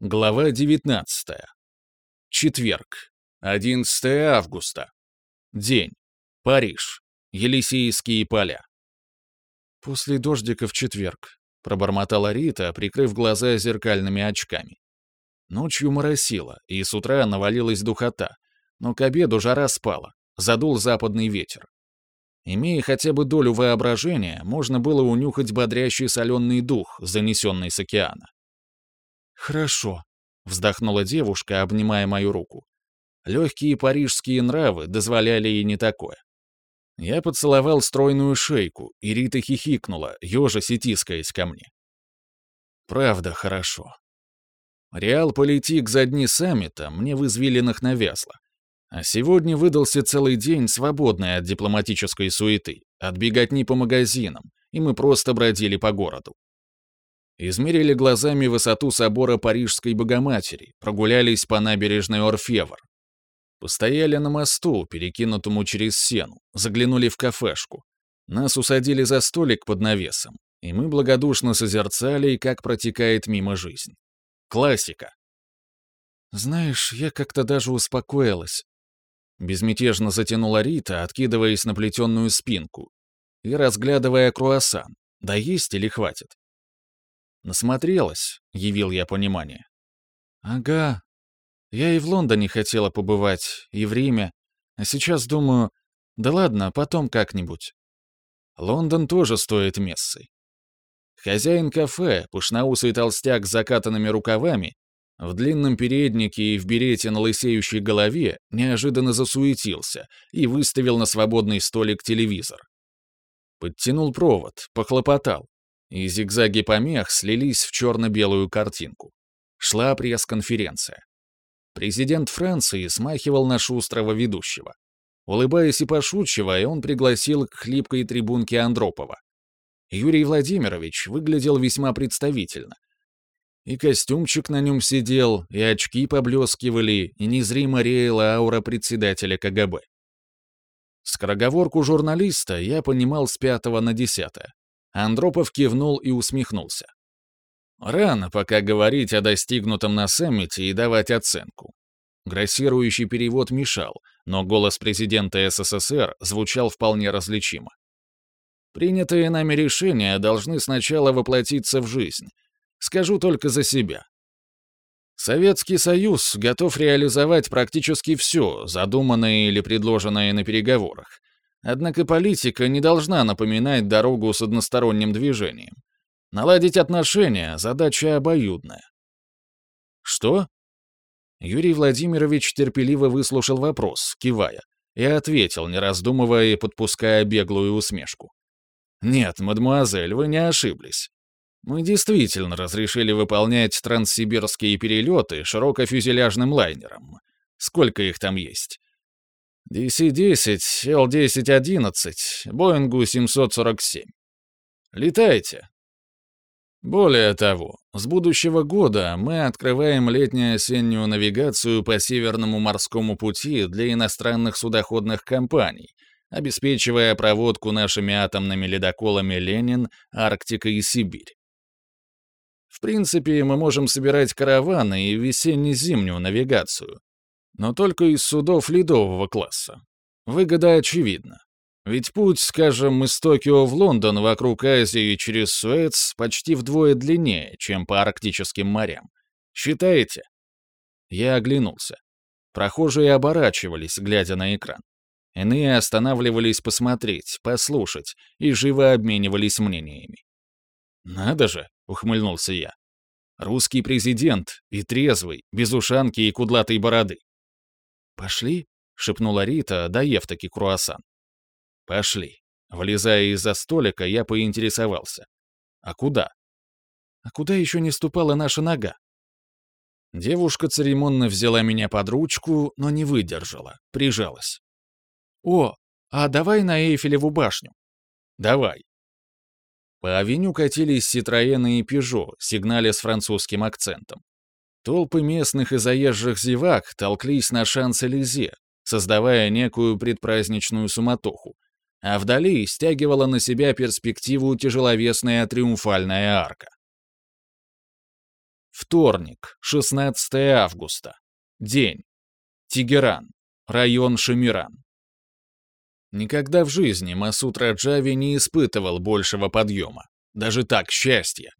Глава 19. Четверг. 11 августа. День. Париж. Елисейские поля. После дождика в четверг, пробормотала Рита, прикрыв глаза зеркальными очками. Ночью моросило, и с утра навалилась духота, но к обеду жара спала, задул западный ветер. Имея хотя бы долю воображения, можно было унюхать бодрящий соленый дух, занесенный с океана. «Хорошо», — вздохнула девушка, обнимая мою руку. Легкие парижские нравы дозволяли ей не такое. Я поцеловал стройную шейку, и Рита хихикнула, ежась и тискаясь ко мне. Правда хорошо. Реал политик за дни саммита мне в извилинах навязла. А сегодня выдался целый день, свободный от дипломатической суеты, от беготни по магазинам, и мы просто бродили по городу. Измерили глазами высоту собора Парижской Богоматери, прогулялись по набережной Орфевр. Постояли на мосту, перекинутому через сену, заглянули в кафешку. Нас усадили за столик под навесом, и мы благодушно созерцали, как протекает мимо жизнь. Классика. «Знаешь, я как-то даже успокоилась», — безмятежно затянула Рита, откидываясь на плетеную спинку и разглядывая круассан. Да есть или хватит? Насмотрелась, явил я понимание. Ага. Я и в Лондоне хотела побывать, и в Риме. А сейчас думаю, да ладно, потом как-нибудь. Лондон тоже стоит мессы. Хозяин кафе, пушноусый толстяк с закатанными рукавами, в длинном переднике и в берете на лысеющей голове неожиданно засуетился и выставил на свободный столик телевизор. Подтянул провод, похлопотал и зигзаги помех слились в черно-белую картинку. Шла пресс-конференция. Президент Франции смахивал на шустрого ведущего. Улыбаясь и пошучивая, он пригласил к хлипкой трибунке Андропова. Юрий Владимирович выглядел весьма представительно. И костюмчик на нем сидел, и очки поблескивали, и незримо реяла аура председателя КГБ. Скороговорку журналиста я понимал с пятого на десятое. Андропов кивнул и усмехнулся. Рано пока говорить о достигнутом на саммите и давать оценку. Грассирующий перевод мешал, но голос президента СССР звучал вполне различимо. Принятые нами решения должны сначала воплотиться в жизнь. Скажу только за себя. Советский Союз готов реализовать практически все, задуманное или предложенное на переговорах, Однако политика не должна напоминать дорогу с односторонним движением. Наладить отношения — задача обоюдная. Что? Юрий Владимирович терпеливо выслушал вопрос, кивая, и ответил, не раздумывая и подпуская беглую усмешку. «Нет, мадемуазель, вы не ошиблись. Мы действительно разрешили выполнять транссибирские перелеты широкофюзеляжным лайнером. Сколько их там есть? DC-10, L-10-11, Боингу 747. Летайте. Более того, с будущего года мы открываем летнюю-осеннюю навигацию по Северному морскому пути для иностранных судоходных компаний, обеспечивая проводку нашими атомными ледоколами «Ленин», «Арктика» и «Сибирь». В принципе, мы можем собирать караваны и весенне-зимнюю навигацию, но только из судов ледового класса. Выгода очевидна. Ведь путь, скажем, из Токио в Лондон вокруг Азии через Суэц почти вдвое длиннее, чем по арктическим морям. Считаете? Я оглянулся. Прохожие оборачивались, глядя на экран. Иные останавливались посмотреть, послушать и живо обменивались мнениями. «Надо же!» — ухмыльнулся я. «Русский президент, и трезвый, без ушанки и кудлатой бороды. «Пошли?» — шепнула Рита, доев таки круассан. «Пошли». Влезая из-за столика, я поинтересовался. «А куда?» «А куда еще не ступала наша нога?» Девушка церемонно взяла меня под ручку, но не выдержала, прижалась. «О, а давай на Эйфелеву башню». «Давай». По авеню катились Ситроены и Пежо, сигналя с французским акцентом. Толпы местных и заезжих зевак толклись на шанс-Элизе, создавая некую предпраздничную суматоху, а вдали стягивала на себя перспективу тяжеловесная триумфальная арка. Вторник, 16 августа. День. Тегеран. Район Шамиран. Никогда в жизни Масуд Раджави не испытывал большего подъема. Даже так, счастья.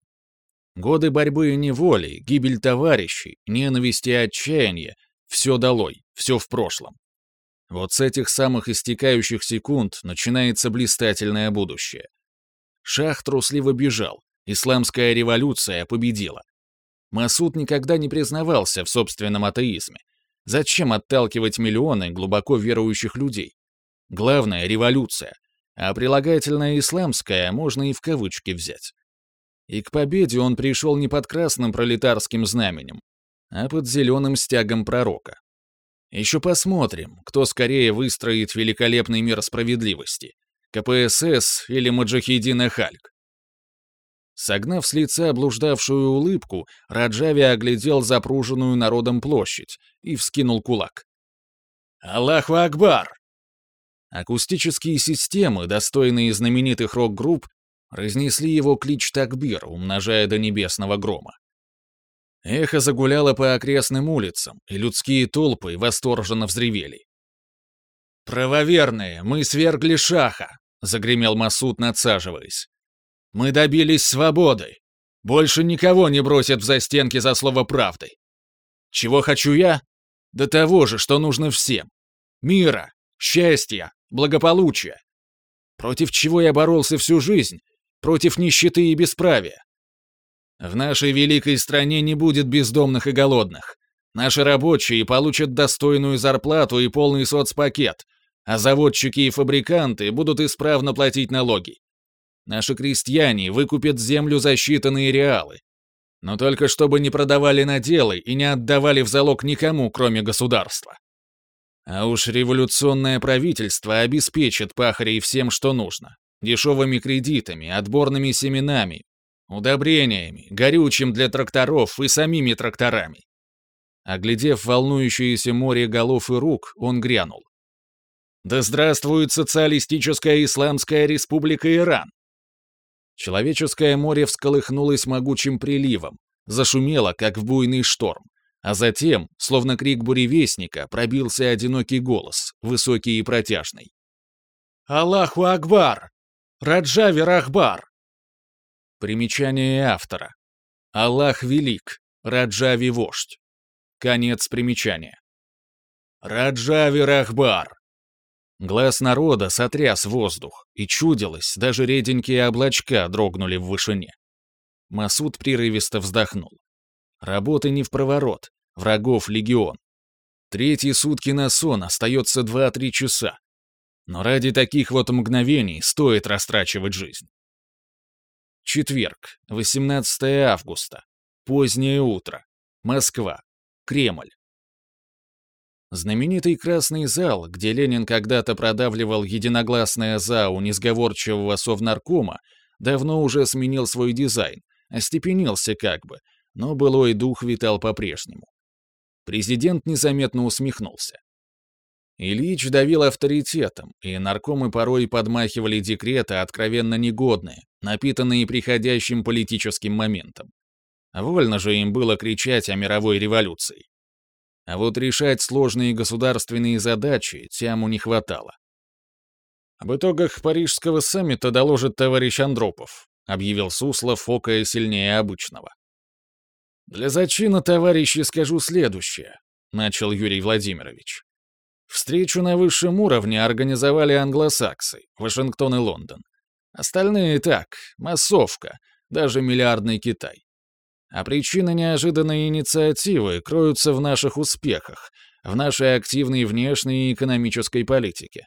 Годы борьбы и неволи, гибель товарищей, ненависти и отчаяния — все долой, все в прошлом. Вот с этих самых истекающих секунд начинается блистательное будущее. Шах трусливо бежал, исламская революция победила. Масуд никогда не признавался в собственном атеизме. Зачем отталкивать миллионы глубоко верующих людей? Главное — революция, а прилагательное «исламское» можно и в кавычки взять. И к победе он пришел не под красным пролетарским знаменем, а под зеленым стягом пророка. Еще посмотрим, кто скорее выстроит великолепный мир справедливости — КПСС или Маджахидина Хальк. Согнав с лица блуждавшую улыбку, Раджави оглядел запруженную народом площадь и вскинул кулак. «Аллаху Акбар!» Акустические системы, достойные знаменитых рок-групп, разнесли его клич Такбир, умножая до небесного грома. Эхо загуляло по окрестным улицам, и людские толпы восторженно взревели. «Правоверные, мы свергли шаха!» — загремел Масуд, надсаживаясь. «Мы добились свободы! Больше никого не бросят в застенки за слово правды! Чего хочу я? До того же, что нужно всем! Мира, счастья, благополучия! Против чего я боролся всю жизнь? Против нищеты и бесправия! В нашей великой стране не будет бездомных и голодных. Наши рабочие получат достойную зарплату и полный соцпакет, а заводчики и фабриканты будут исправно платить налоги. Наши крестьяне выкупят землю за считанные реалы. Но только чтобы не продавали наделы и не отдавали в залог никому, кроме государства. А уж революционное правительство обеспечит пахарей всем, что нужно. Дешевыми кредитами, отборными семенами, удобрениями, горючим для тракторов и самими тракторами. Оглядев волнующееся море голов и рук, он грянул. «Да здравствует социалистическая исламская республика Иран!» Человеческое море всколыхнулось могучим приливом, зашумело, как в буйный шторм, а затем, словно крик буревестника, пробился одинокий голос, высокий и протяжный. «Аллаху Акбар! Раджави Рахбар!» Примечание автора. Аллах велик, Раджави вождь. Конец примечания. Раджави Рахбар. Глаз народа сотряс воздух, и чудилось, даже реденькие облачка дрогнули в вышине. Масуд прерывисто вздохнул. Работы не в проворот, врагов легион. Третьи сутки на сон остается два-три часа. Но ради таких вот мгновений стоит растрачивать жизнь. Четверг, 18 августа. Позднее утро. Москва. Кремль. Знаменитый Красный зал, где Ленин когда-то продавливал единогласное «за» у несговорчивого совнаркома, давно уже сменил свой дизайн, остепенился как бы, но былой дух витал по-прежнему. Президент незаметно усмехнулся. Ильич давил авторитетом, и наркомы порой подмахивали декреты откровенно негодные, напитанные приходящим политическим моментом. Вольно же им было кричать о мировой революции. А вот решать сложные государственные задачи тяму не хватало. «Об итогах парижского саммита доложит товарищ Андропов», объявил Суслов, фокая сильнее обычного. «Для зачина, товарищи, скажу следующее», — начал Юрий Владимирович. Встречу на высшем уровне организовали англосаксы, Вашингтон и Лондон. Остальные так, массовка, даже миллиардный Китай. А причины неожиданной инициативы кроются в наших успехах, в нашей активной внешней и экономической политике.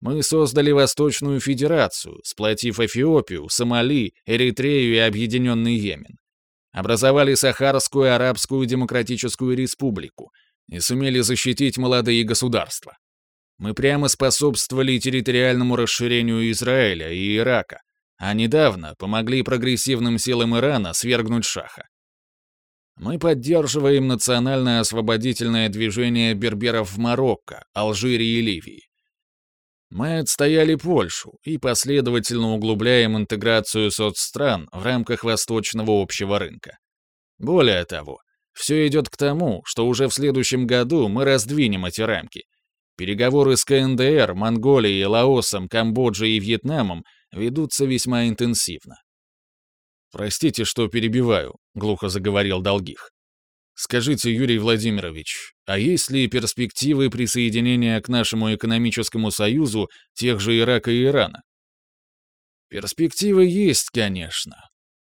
Мы создали Восточную Федерацию, сплотив Эфиопию, Сомали, Эритрею и Объединенный Йемен. Образовали Сахарскую Арабскую Демократическую Республику, и сумели защитить молодые государства. Мы прямо способствовали территориальному расширению Израиля и Ирака, а недавно помогли прогрессивным силам Ирана свергнуть Шаха. Мы поддерживаем национальное освободительное движение берберов в Марокко, Алжире и Ливии. Мы отстояли Польшу и последовательно углубляем интеграцию соцстран в рамках восточного общего рынка. Более того, все идет к тому, что уже в следующем году мы раздвинем эти рамки. Переговоры с КНДР, Монголией, Лаосом, Камбоджей и Вьетнамом ведутся весьма интенсивно. «Простите, что перебиваю», — глухо заговорил Долгих. «Скажите, Юрий Владимирович, а есть ли перспективы присоединения к нашему экономическому союзу тех же Ирака и Ирана?» «Перспективы есть, конечно».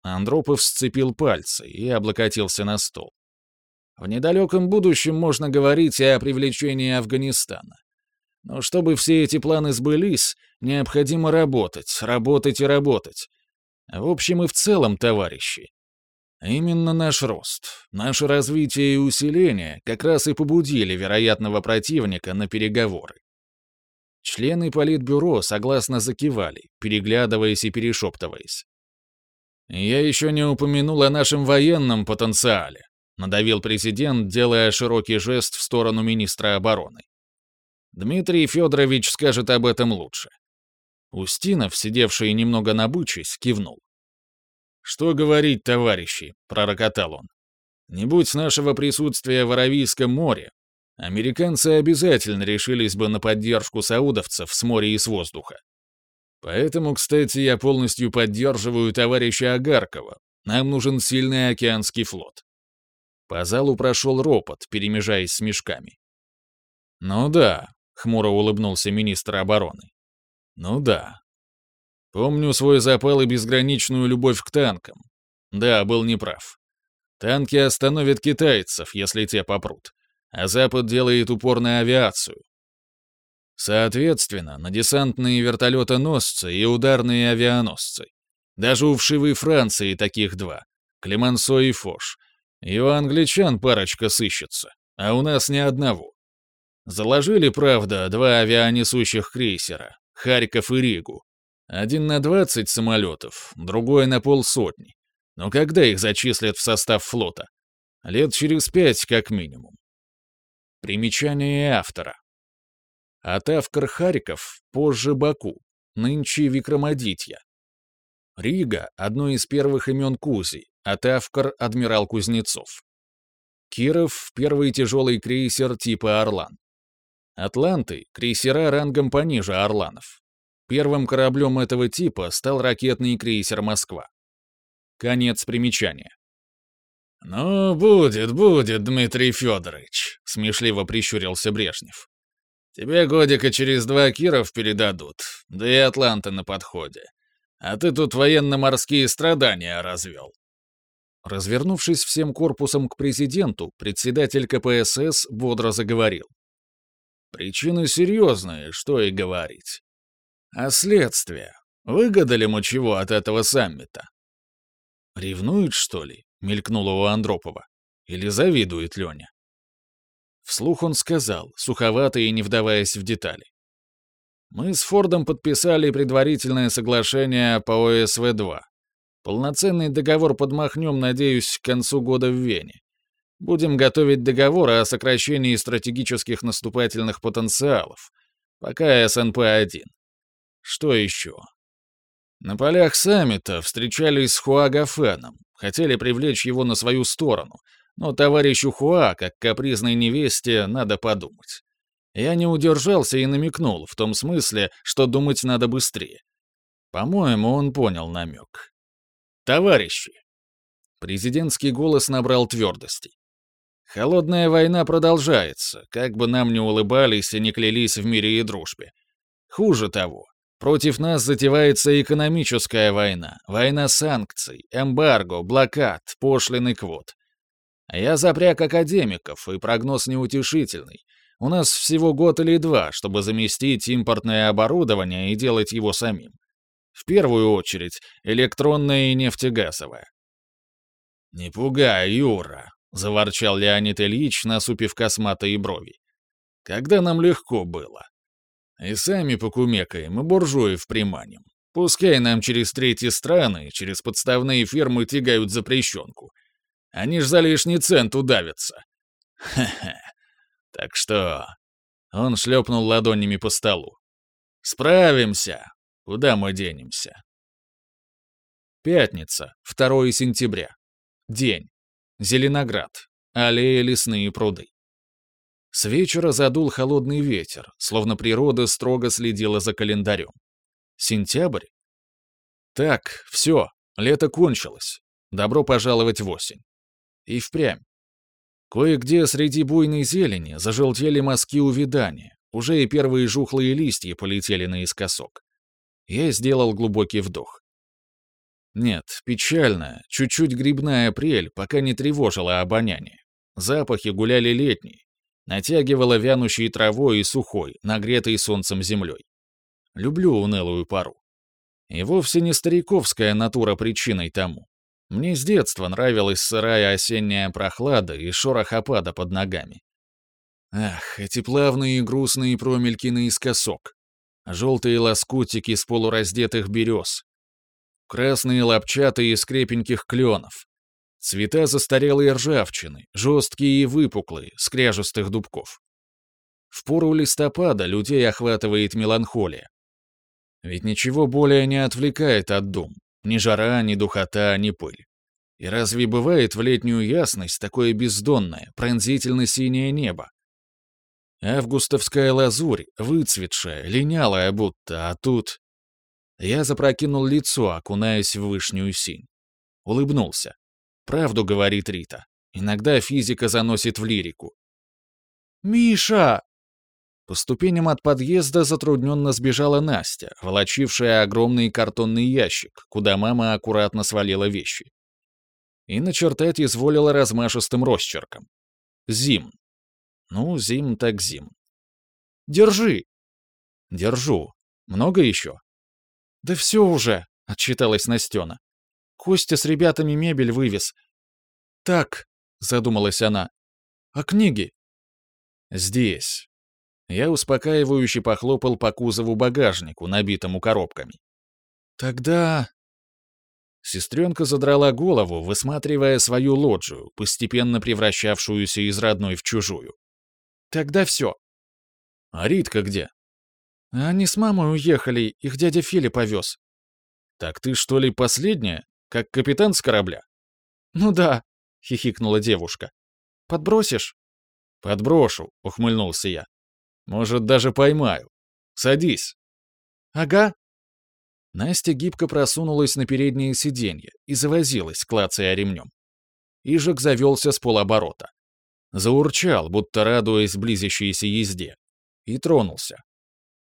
Андропов сцепил пальцы и облокотился на стол. В недалеком будущем можно говорить и о привлечении Афганистана. Но чтобы все эти планы сбылись, необходимо работать, работать и работать. В общем и в целом, товарищи. Именно наш рост, наше развитие и усиление как раз и побудили вероятного противника на переговоры. Члены Политбюро согласно закивали, переглядываясь и перешептываясь. «Я еще не упомянул о нашем военном потенциале», надавил президент, делая широкий жест в сторону министра обороны. Дмитрий Федорович скажет об этом лучше. Устинов, сидевший немного набычись, кивнул. «Что говорить, товарищи?» — пророкотал он. «Не будь нашего присутствия в Аравийском море, американцы обязательно решились бы на поддержку саудовцев с моря и с воздуха. Поэтому, кстати, я полностью поддерживаю товарища Агаркова. Нам нужен сильный океанский флот». По залу прошел ропот, перемежаясь с мешками. «Ну да», — хмуро улыбнулся министр обороны. Ну да. Помню свой запал и безграничную любовь к танкам. Да, был неправ. Танки остановят китайцев, если те попрут, а Запад делает упор на авиацию. Соответственно, на десантные вертолетоносцы и ударные авианосцы. Даже у вшивой Франции таких два — Клемансо и Фош. И англичан парочка сыщется, а у нас ни одного. Заложили, правда, два авианесущих крейсера, Харьков и Ригу. Один на 20 самолетов, другой на полсотни. Но когда их зачислят в состав флота? Лет через пять, как минимум. Примечание автора. Атавкар Харьков, позже Баку, нынче Викрамадитья. Рига — одно из первых имен Кузи, Атавкар — адмирал Кузнецов. Киров — первый тяжелый крейсер типа «Орлан». Атланты — крейсера рангом пониже «Орланов». Первым кораблем этого типа стал ракетный крейсер «Москва». Конец примечания. «Ну, будет, будет, Дмитрий Федорович», — смешливо прищурился Брежнев. «Тебе годика через два Киров передадут, да и Атланты на подходе. А ты тут военно-морские страдания развел». Развернувшись всем корпусом к президенту, председатель КПСС бодро заговорил. Причины серьезные, что и говорить. А следствие? Выгода ли мы чего от этого саммита? Ревнует, что ли? Мелькнуло у Андропова. Или завидует Леня? Вслух он сказал, суховато и не вдаваясь в детали. Мы с Фордом подписали предварительное соглашение по ОСВ-2. Полноценный договор подмахнем, надеюсь, к концу года в Вене. Будем готовить договоры о сокращении стратегических наступательных потенциалов. Пока СНП-1. Что еще? На полях саммита встречались с Хуагафеном, хотели привлечь его на свою сторону, но товарищу Хуа, как капризной невесте, надо подумать. Я не удержался и намекнул, в том смысле, что думать надо быстрее. По-моему, он понял намек. «Товарищи!» Президентский голос набрал твердости. Холодная война продолжается, как бы нам ни улыбались и не клялись в мире и дружбе. Хуже того, против нас затевается экономическая война, война санкций, эмбарго, блокад, пошлины квот. Я запряг академиков, и прогноз неутешительный. У нас всего год или два, чтобы заместить импортное оборудование и делать его самим. В первую очередь, электронное и нефтегазовое. «Не пугай, Юра», — заворчал Леонид Ильич, насупив косматые брови. «Когда нам легко было. И сами покумекаем, и буржуев приманим. Пускай нам через третьи страны, через подставные фирмы тягают запрещенку. Они ж за лишний цент удавятся. Хе-хе. Так что...» Он шлепнул ладонями по столу. «Справимся. Куда мы денемся?» Пятница, 2 сентября. День. Зеленоград. Аллея лесные пруды. С вечера задул холодный ветер, словно природа строго следила за календарем. Сентябрь? Так, все, лето кончилось. Добро пожаловать в осень. И впрямь. Кое-где среди буйной зелени зажелтели мазки увядания, уже и первые жухлые листья полетели наискосок. Я сделал глубокий вдох. Нет, печально, чуть-чуть грибная апрель пока не тревожила обоняние. Запахи гуляли летние, натягивала вянущей травой и сухой, нагретой солнцем землей. Люблю унылую пару. И вовсе не стариковская натура причиной тому. Мне с детства нравилась сырая осенняя прохлада и шорох опада под ногами. Ах, эти плавные и грустные промельки наискосок. Желтые лоскутики с полураздетых берез. Красные лапчаты из крепеньких кленов. Цвета застарелой ржавчины, жесткие и выпуклые, с кряжестых дубков. В пору листопада людей охватывает меланхолия. Ведь ничего более не отвлекает от дум. Ни жара, ни духота, ни пыль. И разве бывает в летнюю ясность такое бездонное, пронзительно-синее небо? Августовская лазурь, выцветшая, линялая будто, а тут... Я запрокинул лицо, окунаясь в вышнюю синь. Улыбнулся. Правду говорит Рита. Иногда физика заносит в лирику. «Миша!» По ступеням от подъезда затрудненно сбежала Настя, волочившая огромный картонный ящик, куда мама аккуратно свалила вещи. И начертать изволила размашистым росчерком. «Зим». Ну, зим так зим. «Держи!» «Держу. Много еще?» «Да все уже», — отчиталась Настена. Костя с ребятами мебель вывез. Так, задумалась она. А книги? Здесь. Я успокаивающе похлопал по кузову багажнику, набитому коробками. Тогда... Сестренка задрала голову, высматривая свою лоджию, постепенно превращавшуюся из родной в чужую. «Тогда все». «А Ритка где?» «Они с мамой уехали, их дядя Фили повез». «Так ты что ли последняя?» Как капитан с корабля? Ну да, хихикнула девушка. Подбросишь? Подброшу, ухмыльнулся я. Может, даже поймаю. Садись. Ага. Настя гибко просунулась на переднее сиденье и завозилась, клацая ремнем. Ижик завелся с полоборота. Заурчал, будто радуясь близящейся езде. И тронулся.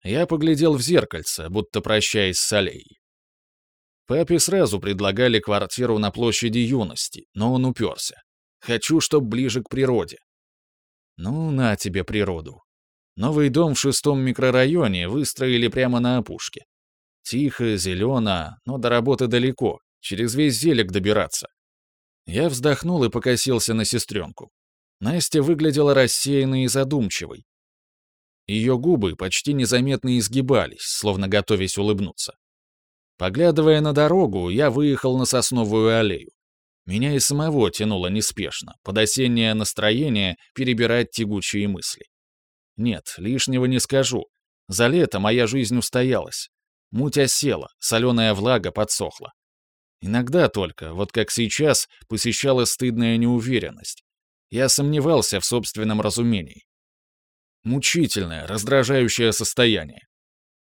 Я поглядел в зеркальце, будто прощаясь с Аллеей. Папе сразу предлагали квартиру на площади юности, но он уперся. Хочу, чтоб ближе к природе. Ну, на тебе природу. Новый дом в шестом микрорайоне выстроили прямо на опушке. Тихо, зелено, но до работы далеко, через весь зелек добираться. Я вздохнул и покосился на сестренку. Настя выглядела рассеянной и задумчивой. Ее губы почти незаметно изгибались, словно готовясь улыбнуться. Поглядывая на дорогу, я выехал на сосновую аллею. Меня и самого тянуло неспешно, под осеннее настроение перебирать тягучие мысли. Нет, лишнего не скажу. За лето моя жизнь устоялась. Муть осела, соленая влага подсохла. Иногда только, вот как сейчас, посещала стыдная неуверенность. Я сомневался в собственном разумении. Мучительное, раздражающее состояние.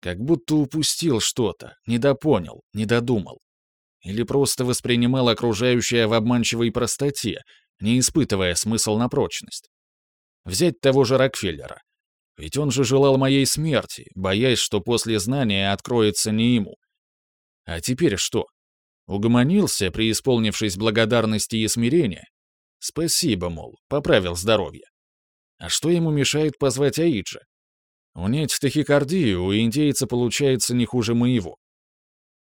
Как будто упустил что-то, недопонял, недодумал. Или просто воспринимал окружающее в обманчивой простоте, не испытывая смысл на прочность. Взять того же Рокфеллера. Ведь он же желал моей смерти, боясь, что после знания откроется не ему. А теперь что? Угомонился, преисполнившись благодарности и смирения? Спасибо, мол, поправил здоровье. А что ему мешает позвать Аиджа? Унять тахикардию у индейца получается не хуже моего.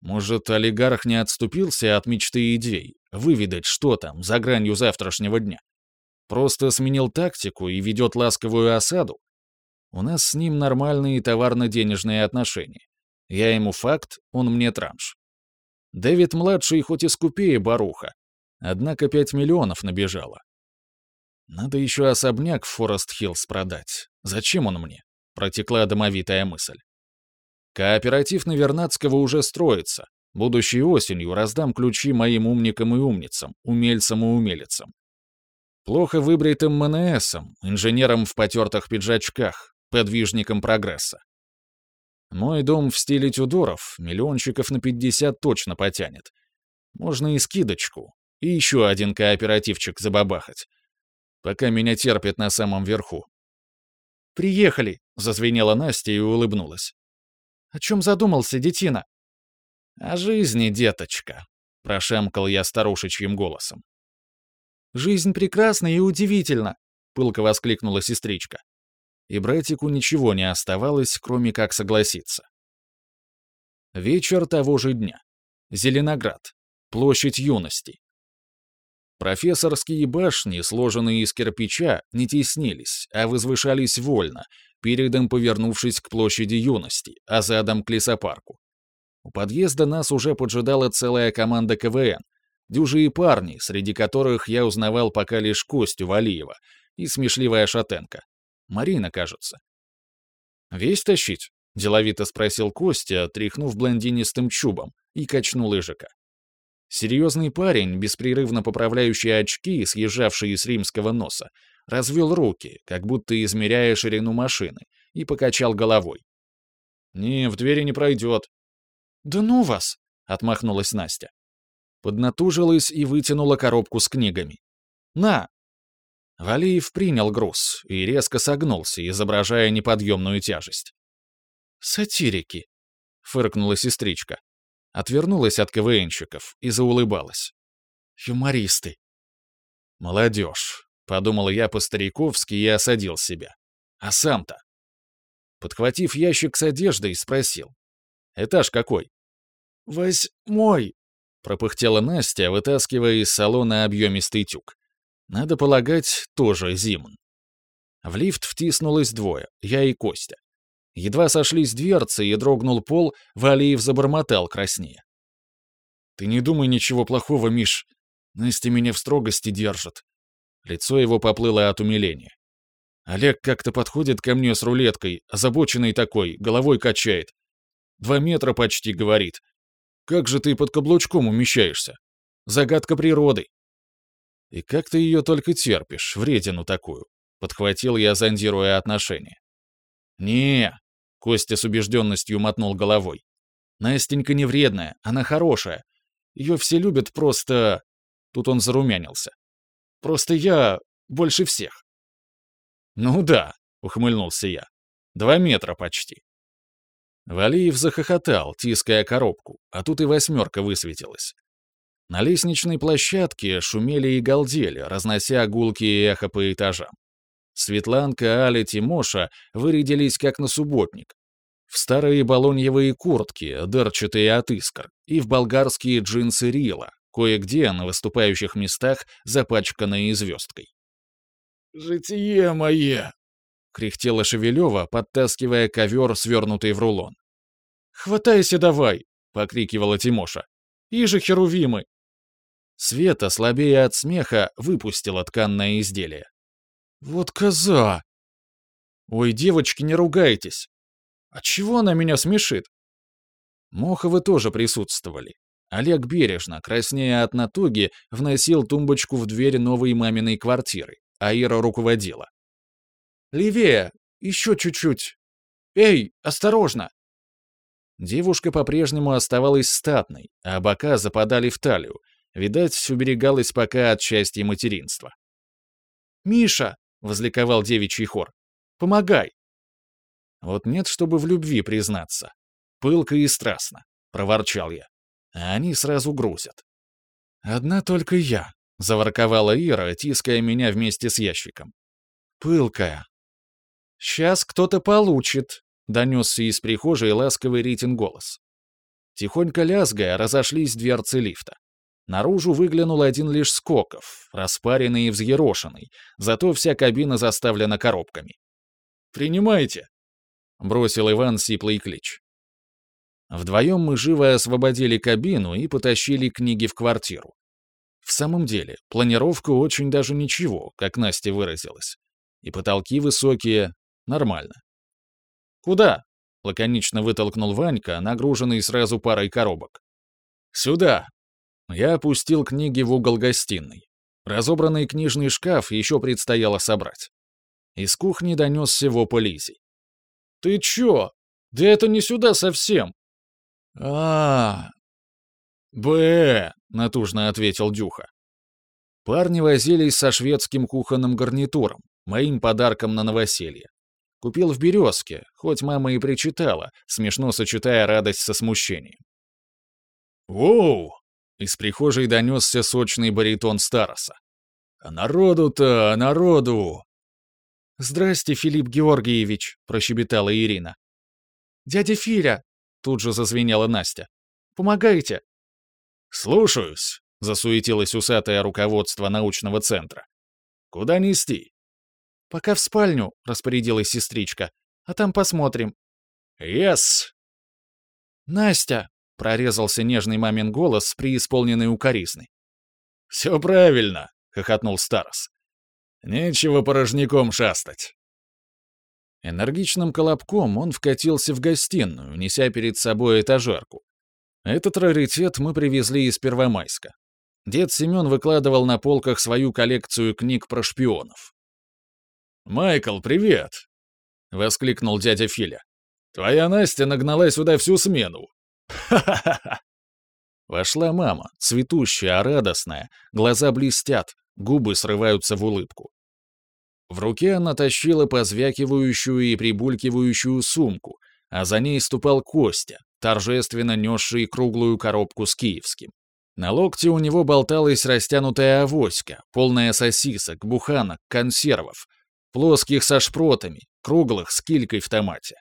Может, олигарх не отступился от мечты и идей, выведать, что там, за гранью завтрашнего дня? Просто сменил тактику и ведет ласковую осаду? У нас с ним нормальные товарно-денежные отношения. Я ему факт, он мне транш. Дэвид-младший хоть и скупее Баруха, однако пять миллионов набежало. Надо еще особняк в Форест-Хиллз продать. Зачем он мне? протекла домовитая мысль. Кооператив на Вернадского уже строится. Будущей осенью раздам ключи моим умникам и умницам, умельцам и умелицам. Плохо выбритым МНСом, инженером в потертых пиджачках, подвижником прогресса. Мой дом в стиле Тюдоров миллиончиков на 50 точно потянет. Можно и скидочку, и еще один кооперативчик забабахать. Пока меня терпят на самом верху. «Приехали!» — зазвенела Настя и улыбнулась. «О чем задумался, детина?» «О жизни, деточка», — прошамкал я старушечьим голосом. «Жизнь прекрасна и удивительна», — пылко воскликнула сестричка. И братику ничего не оставалось, кроме как согласиться. Вечер того же дня. Зеленоград. Площадь юности. Профессорские башни, сложенные из кирпича, не теснились, а возвышались вольно, передом повернувшись к площади юности, а задом к лесопарку. У подъезда нас уже поджидала целая команда КВН, дюжие парни, среди которых я узнавал пока лишь Костю Валиева и смешливая шатенка. Марина, кажется. «Весь тащить?» — деловито спросил Костя, тряхнув блондинистым чубом, и качнул Ижика. Серьезный парень, беспрерывно поправляющий очки, съезжавшие с римского носа, развел руки, как будто измеряя ширину машины, и покачал головой. «Не, в двери не пройдет». «Да ну вас!» — отмахнулась Настя. Поднатужилась и вытянула коробку с книгами. «На!» Валиев принял груз и резко согнулся, изображая неподъемную тяжесть. «Сатирики!» — фыркнула сестричка отвернулась от КВНщиков и заулыбалась. «Юмористы!» «Молодежь», — подумал я по-стариковски и осадил себя. «А сам-то?» Подхватив ящик с одеждой, спросил. «Этаж какой?» «Восьмой», — пропыхтела Настя, вытаскивая из салона объемистый тюк. Надо полагать, тоже Зимон. В лифт втиснулось двое, я и Костя. Едва сошлись дверцы и дрогнул пол, Валиев забормотал краснее. «Ты не думай ничего плохого, Миш. Настя меня в строгости держит». Лицо его поплыло от умиления. Олег как-то подходит ко мне с рулеткой, озабоченный такой, головой качает. Два метра почти, говорит. Как же ты под каблучком умещаешься? Загадка природы. И как ты ее только терпишь, вредину такую? Подхватил я, зондируя отношения. Не Костя с убежденностью мотнул головой. Настенька не вредная, она хорошая. Ее все любят просто... Тут он зарумянился. Просто я больше всех. Ну да, ухмыльнулся я. Два метра почти. Валиев захохотал, тиская коробку, а тут и восьмерка высветилась. На лестничной площадке шумели и галдели, разнося гулки и эхо по этажам. Светланка, Аля, Тимоша вырядились как на субботник. В старые балоньевые куртки, дырчатые от искр, и в болгарские джинсы Рила, кое-где на выступающих местах запачканные звездкой. «Житие мое!» — кряхтела Шевелева, подтаскивая ковер, свернутый в рулон. «Хватайся давай!» — покрикивала Тимоша. «И же херувимы!» Света, слабее от смеха, выпустила тканное изделие. «Вот коза!» «Ой, девочки, не ругайтесь!» «А чего она меня смешит?» Моховы тоже присутствовали. Олег бережно, краснея от натуги, вносил тумбочку в дверь новой маминой квартиры, а Ира руководила. «Левее! Еще чуть-чуть! Эй, осторожно!» Девушка по-прежнему оставалась статной, а бока западали в талию, видать, уберегалась пока от счастья материнства. «Миша!» — возликовал девичий хор. «Помогай!» Вот нет, чтобы в любви признаться. Пылко и страстно, — проворчал я. А они сразу грузят. «Одна только я», — заворковала Ира, тиская меня вместе с ящиком. «Пылкая». «Сейчас кто-то получит», — донесся из прихожей ласковый Ритин голос. Тихонько лязгая, разошлись дверцы лифта. Наружу выглянул один лишь Скоков, распаренный и взъерошенный, зато вся кабина заставлена коробками. «Принимайте», — бросил Иван сиплый клич. Вдвоем мы живо освободили кабину и потащили книги в квартиру. В самом деле, планировка очень даже ничего, как Настя выразилась. И потолки высокие, нормально. «Куда?» — лаконично вытолкнул Ванька, нагруженный сразу парой коробок. «Сюда!» Я опустил книги в угол гостиной. Разобранный книжный шкаф еще предстояло собрать. Из кухни донесся вопль Лизи. «Ты чё? Да это не сюда совсем!» а «Б», — натужно ответил Дюха. Парни возились со шведским кухонным гарнитуром, моим подарком на новоселье. Купил в «Березке», хоть мама и причитала, смешно сочетая радость со смущением. «Воу!» — из прихожей донесся сочный баритон Староса. «А народу-то, а народу!» «Здрасте, Филипп Георгиевич», — прощебетала Ирина. «Дядя Филя!» — тут же зазвенела Настя. «Помогайте!» «Слушаюсь», — засуетилось усатое руководство научного центра. «Куда нести?» «Пока в спальню», — распорядилась сестричка. «А там посмотрим». «Yes!» «Настя!» — прорезался нежный мамин голос, преисполненный укоризны. «Все правильно!» — хохотнул Старос. «Нечего порожняком шастать». Энергичным колобком он вкатился в гостиную, неся перед собой этажерку. Этот раритет мы привезли из Первомайска. Дед Семен выкладывал на полках свою коллекцию книг про шпионов. «Майкл, привет!» — воскликнул дядя Филя. «Твоя Настя нагнала сюда всю смену!» «Ха-ха-ха!» Вошла мама, цветущая, радостная, глаза блестят, губы срываются в улыбку. В руке она тащила позвякивающую и прибулькивающую сумку, а за ней ступал Костя, торжественно несший круглую коробку с киевским. На локте у него болталась растянутая авоська, полная сосисок, буханок, консервов, Плоских со шпротами, круглых с килькой в томате.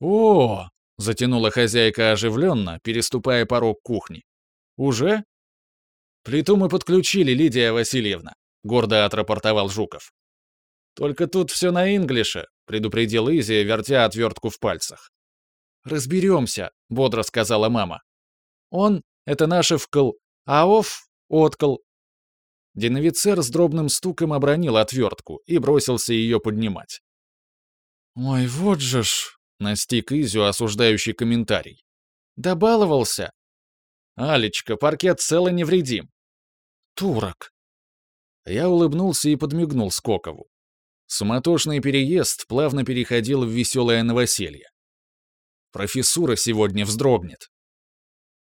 «О!» — затянула хозяйка оживленно, переступая порог кухни. «Уже?» «Плиту мы подключили, Лидия Васильевна», — гордо отрапортовал Жуков. «Только тут все на инглише», — предупредил Изи, вертя отвертку в пальцах. «Разберемся», — бодро сказала мама. «Он — это наш вкл, а оф — откл, Диновицер с дробным стуком обронил отвертку и бросился ее поднимать. «Ой, вот же ж!» — настиг Изю осуждающий комментарий. «Добаловался!» «Алечка, паркет цел и невредим!» «Турок!» Я улыбнулся и подмигнул Скокову. Суматошный переезд плавно переходил в веселое новоселье. Профессура сегодня вздрогнет.